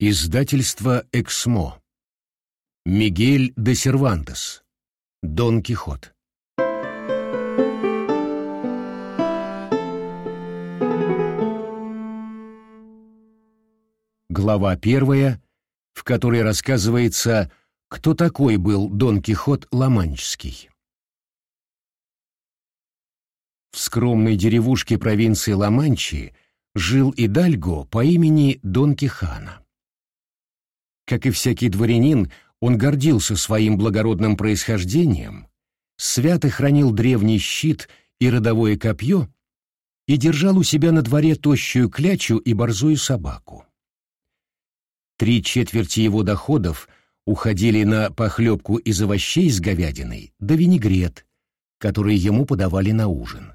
Издательство «Эксмо». Мигель де Сервантес. Дон Кихот. Глава первая, в которой рассказывается, кто такой был Дон Кихот Ламанческий. В скромной деревушке провинции Ла-Манчи жил Идальго по имени Дон Кихана. Как и всякий дворянин, он гордился своим благородным происхождением, свято хранил древний щит и родовое копье и держал у себя на дворе тощую клячу и борзую собаку. Три четверти его доходов уходили на похлебку из овощей с говядиной да винегрет, который ему подавали на ужин.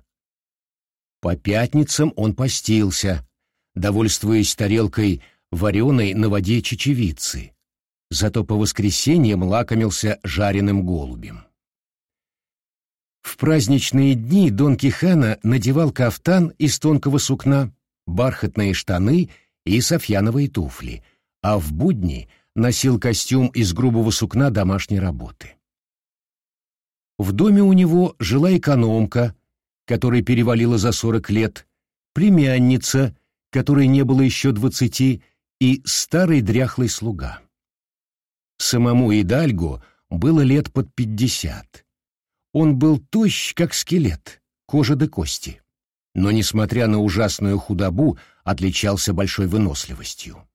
По пятницам он постился, довольствуясь тарелкой вареной на воде чечевицы, зато по воскресеньям лакомился жареным голубем. В праздничные дни Дон Кихана надевал кафтан из тонкого сукна, бархатные штаны и софьяновые туфли, а в будни носил костюм из грубого сукна домашней работы. В доме у него жила экономка, которой перевалила за сорок лет, племянница, которой не было еще двадцати, и старый дряхлый слуга. Самому Идальго было лет под пятьдесят. Он был тощ, как скелет, кожа до кости, но, несмотря на ужасную худобу, отличался большой выносливостью.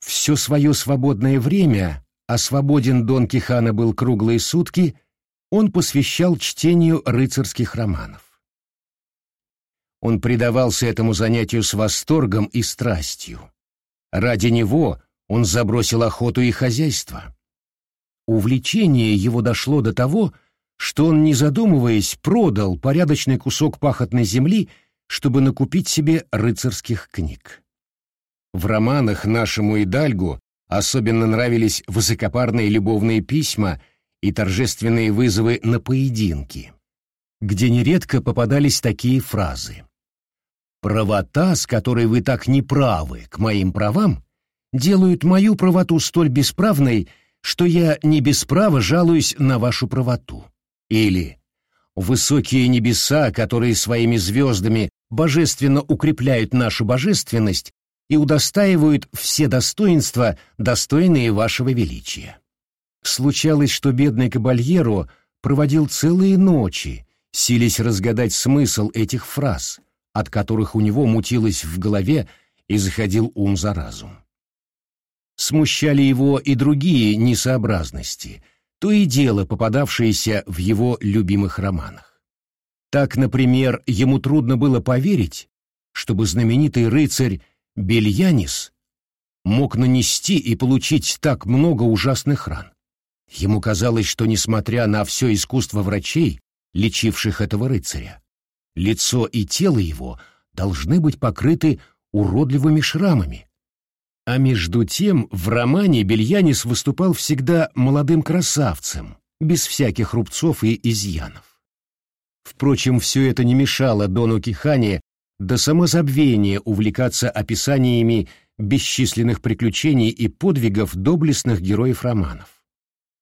Все свое свободное время, а свободен Дон Кихана был круглые сутки, он посвящал чтению рыцарских романов. Он предавался этому занятию с восторгом и страстью. Ради него он забросил охоту и хозяйство. Увлечение его дошло до того, что он, не задумываясь, продал порядочный кусок пахотной земли, чтобы накупить себе рыцарских книг. В романах нашему Идальгу особенно нравились высокопарные любовные письма и торжественные вызовы на поединки, где нередко попадались такие фразы. Правота, с которой вы так неправы к моим правам, делают мою правоту столь бесправной, что я не без права жалуюсь на вашу правоту. Или высокие небеса, которые своими звездами божественно укрепляют нашу божественность и удостаивают все достоинства, достойные вашего величия. Случалось, что бедный Кабальеро проводил целые ночи, силясь разгадать смысл этих фраз — от которых у него мутилось в голове и заходил ум за разум. Смущали его и другие несообразности, то и дело попадавшиеся в его любимых романах. Так, например, ему трудно было поверить, чтобы знаменитый рыцарь Бельянис мог нанести и получить так много ужасных ран. Ему казалось, что, несмотря на все искусство врачей, лечивших этого рыцаря, лицо и тело его должны быть покрыты уродливыми шрамами. А между тем в романе Бельянис выступал всегда молодым красавцем, без всяких рубцов и изъянов. Впрочем, все это не мешало Дону Кихане до самозабвения увлекаться описаниями бесчисленных приключений и подвигов доблестных героев романов.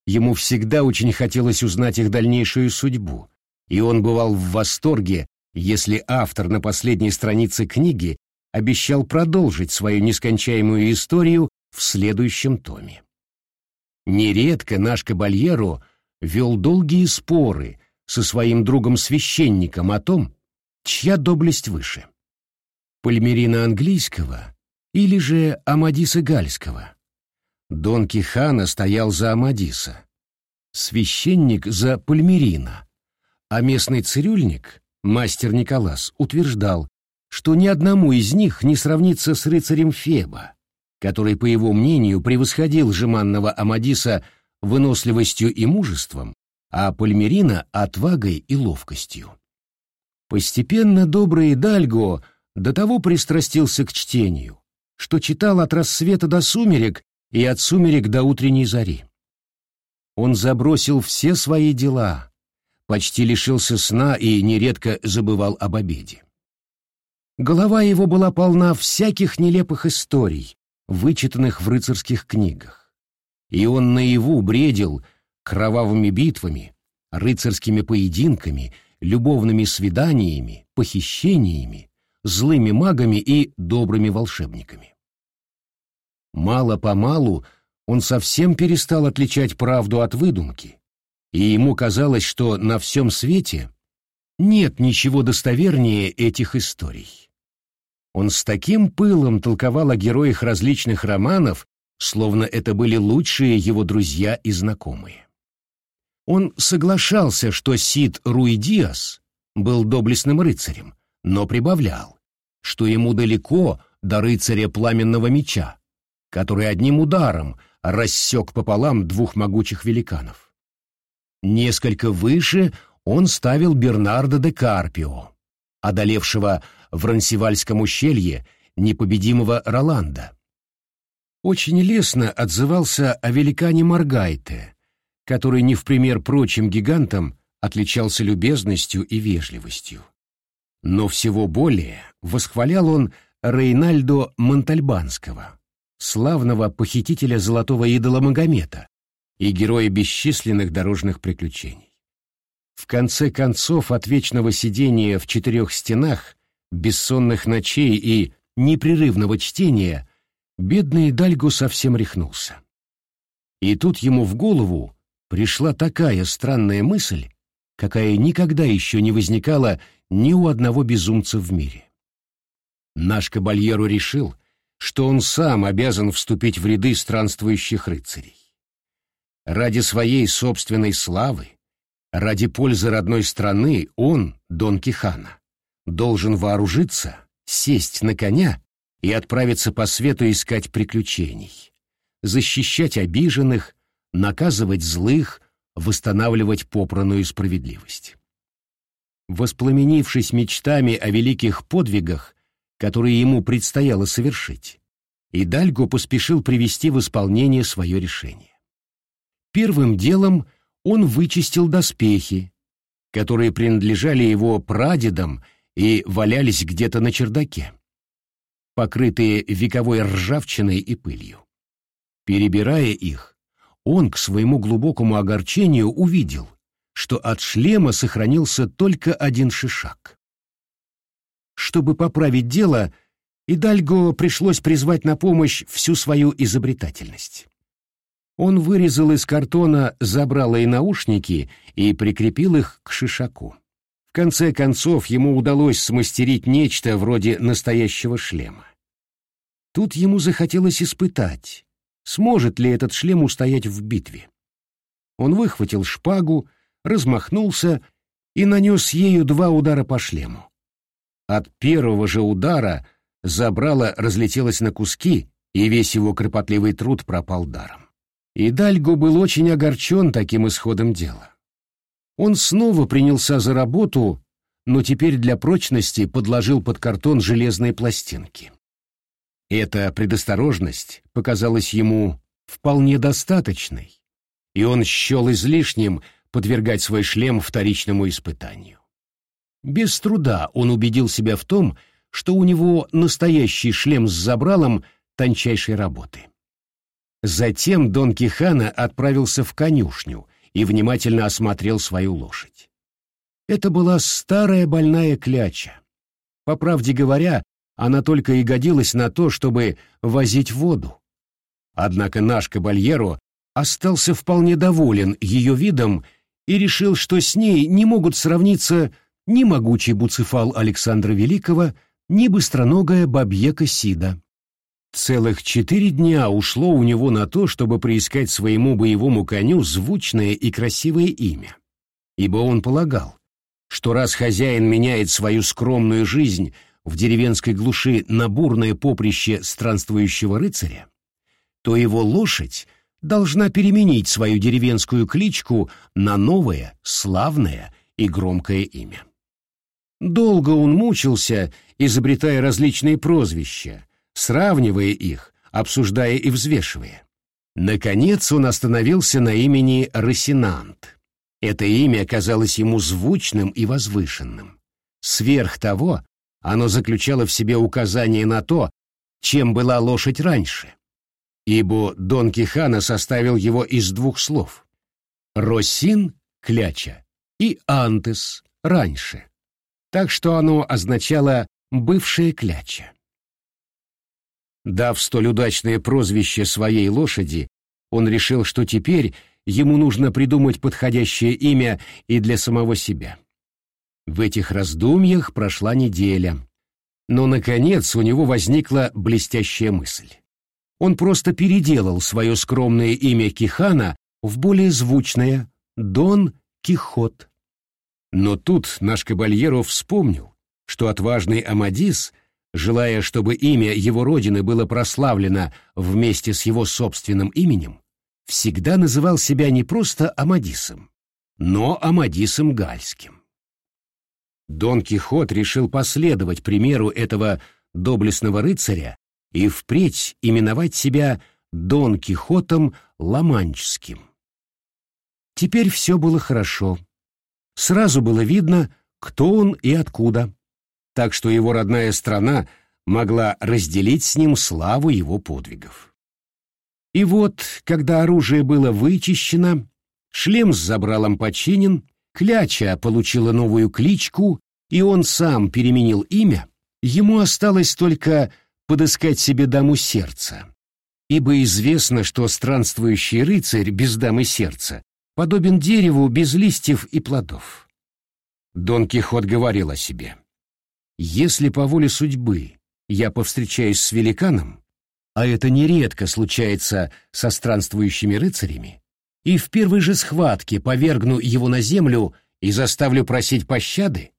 Ему всегда очень хотелось узнать их дальнейшую судьбу, и он бывал в восторге если автор на последней странице книги обещал продолжить свою нескончаемую историю в следующем томе. Нередко наш Кабальеро вел долгие споры со своим другом-священником о том, чья доблесть выше. Пальмерина английского или же Амадиса гальского. Дон Кихана стоял за Амадиса, священник за Пальмерина, а местный цирюльник Мастер Николас утверждал, что ни одному из них не сравнится с рыцарем Феба, который, по его мнению, превосходил жеманного Амадиса выносливостью и мужеством, а Пальмерина — отвагой и ловкостью. Постепенно добрый Дальго до того пристрастился к чтению, что читал от рассвета до сумерек и от сумерек до утренней зари. Он забросил все свои дела, почти лишился сна и нередко забывал об обеде. Голова его была полна всяких нелепых историй, вычитанных в рыцарских книгах. И он наяву бредил кровавыми битвами, рыцарскими поединками, любовными свиданиями, похищениями, злыми магами и добрыми волшебниками. Мало-помалу он совсем перестал отличать правду от выдумки, и ему казалось, что на всем свете нет ничего достовернее этих историй. Он с таким пылом толковал о героях различных романов, словно это были лучшие его друзья и знакомые. Он соглашался, что Сид Руи Диас был доблестным рыцарем, но прибавлял, что ему далеко до рыцаря пламенного меча, который одним ударом рассек пополам двух могучих великанов. Несколько выше он ставил Бернардо де Карпио, одолевшего в Рансивальском ущелье непобедимого Роланда. Очень лестно отзывался о великане Маргайте, который не в пример прочим гигантам отличался любезностью и вежливостью. Но всего более восхвалял он Рейнальдо Монтальбанского, славного похитителя золотого идола Магомета и героя бесчисленных дорожных приключений. В конце концов, от вечного сидения в четырех стенах, бессонных ночей и непрерывного чтения, бедный Дальго совсем рехнулся. И тут ему в голову пришла такая странная мысль, какая никогда еще не возникала ни у одного безумца в мире. Наш кабальеру решил, что он сам обязан вступить в ряды странствующих рыцарей. Ради своей собственной славы, Ради пользы родной страны он, Дон Кихана, должен вооружиться, сесть на коня и отправиться по свету искать приключений, защищать обиженных, наказывать злых, восстанавливать попранную справедливость. Воспламенившись мечтами о великих подвигах, которые ему предстояло совершить, Идальго поспешил привести в исполнение свое решение. Первым делом – он вычистил доспехи, которые принадлежали его прадедам и валялись где-то на чердаке, покрытые вековой ржавчиной и пылью. Перебирая их, он к своему глубокому огорчению увидел, что от шлема сохранился только один шишак. Чтобы поправить дело, Идальго пришлось призвать на помощь всю свою изобретательность. Он вырезал из картона забрала и наушники и прикрепил их к шишаку. В конце концов ему удалось смастерить нечто вроде настоящего шлема. Тут ему захотелось испытать, сможет ли этот шлем устоять в битве. Он выхватил шпагу, размахнулся и нанес ею два удара по шлему. От первого же удара забрало разлетелось на куски, и весь его кропотливый труд пропал даром. И Дальго был очень огорчен таким исходом дела. Он снова принялся за работу, но теперь для прочности подложил под картон железные пластинки. Эта предосторожность показалась ему вполне достаточной, и он счел излишним подвергать свой шлем вторичному испытанию. Без труда он убедил себя в том, что у него настоящий шлем с забралом тончайшей работы. Затем Дон Кихана отправился в конюшню и внимательно осмотрел свою лошадь. Это была старая больная кляча. По правде говоря, она только и годилась на то, чтобы возить воду. Однако наш кабальеро остался вполне доволен ее видом и решил, что с ней не могут сравниться ни могучий буцефал Александра Великого, ни быстроногая бабьека Сида. Целых четыре дня ушло у него на то, чтобы приискать своему боевому коню звучное и красивое имя. Ибо он полагал, что раз хозяин меняет свою скромную жизнь в деревенской глуши на бурное поприще странствующего рыцаря, то его лошадь должна переменить свою деревенскую кличку на новое, славное и громкое имя. Долго он мучился, изобретая различные прозвища, сравнивая их, обсуждая и взвешивая. Наконец он остановился на имени Росинант. Это имя казалось ему звучным и возвышенным. Сверх того, оно заключало в себе указание на то, чем была лошадь раньше, ибо Дон Кихана составил его из двух слов — «росин» — кляча и «антес» — раньше, так что оно означало «бывшая кляча». Дав столь удачное прозвище своей лошади, он решил, что теперь ему нужно придумать подходящее имя и для самого себя. В этих раздумьях прошла неделя. Но, наконец, у него возникла блестящая мысль. Он просто переделал свое скромное имя Кихана в более звучное «Дон Кихот». Но тут наш Кабальеров вспомнил, что отважный Амадис, желая, чтобы имя его родины было прославлено вместе с его собственным именем, всегда называл себя не просто Амадисом, но Амадисом Гальским. Дон Кихот решил последовать примеру этого доблестного рыцаря и впредь именовать себя Дон Кихотом Ламанческим. Теперь все было хорошо. Сразу было видно, кто он и откуда, так что его родная страна могла разделить с ним славу его подвигов. И вот, когда оружие было вычищено, шлем с забралом починен, Кляча получила новую кличку, и он сам переменил имя, ему осталось только подыскать себе даму сердца, ибо известно, что странствующий рыцарь без дамы сердца подобен дереву без листьев и плодов. Дон Кихот говорил о себе. «Если по воле судьбы я повстречаюсь с великаном, а это нередко случается со странствующими рыцарями, и в первой же схватке повергну его на землю и заставлю просить пощады,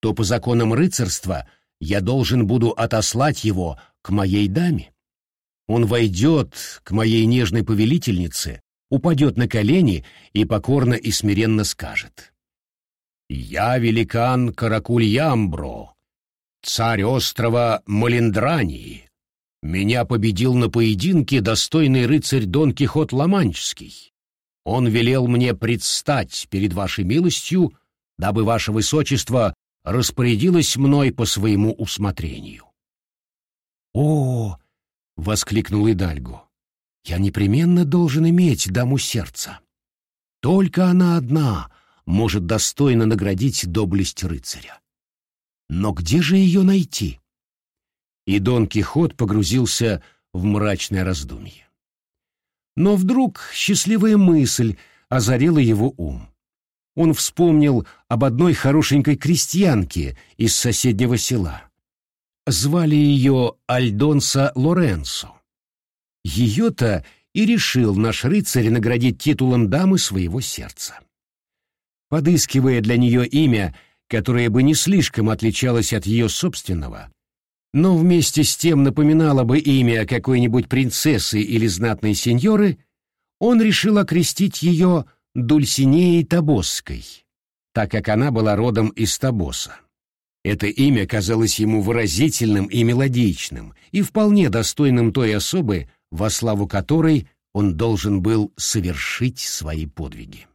то по законам рыцарства я должен буду отослать его к моей даме. Он войдет к моей нежной повелительнице, упадет на колени и покорно и смиренно скажет. «Я великан Каракульямбро, царь острова Малиндрании. Меня победил на поединке достойный рыцарь Дон Кихот Ламанческий. Он велел мне предстать перед вашей милостью, дабы ваше высочество распорядилось мной по своему усмотрению. «О!» — воскликнул Идальго. «Я непременно должен иметь даму сердца. Только она одна может достойно наградить доблесть рыцаря. Но где же ее найти?» И Дон Кихот погрузился в мрачное раздумье. Но вдруг счастливая мысль озарила его ум. Он вспомнил об одной хорошенькой крестьянке из соседнего села. Звали ее Альдонса Лоренцо. Ее-то и решил наш рыцарь наградить титулом дамы своего сердца. Подыскивая для нее имя, которое бы не слишком отличалось от ее собственного, но вместе с тем напоминало бы имя какой-нибудь принцессы или знатной сеньоры, он решил окрестить ее Дульсинеей Табосской, так как она была родом из Табоса. Это имя казалось ему выразительным и мелодичным, и вполне достойным той особы, во славу которой он должен был совершить свои подвиги.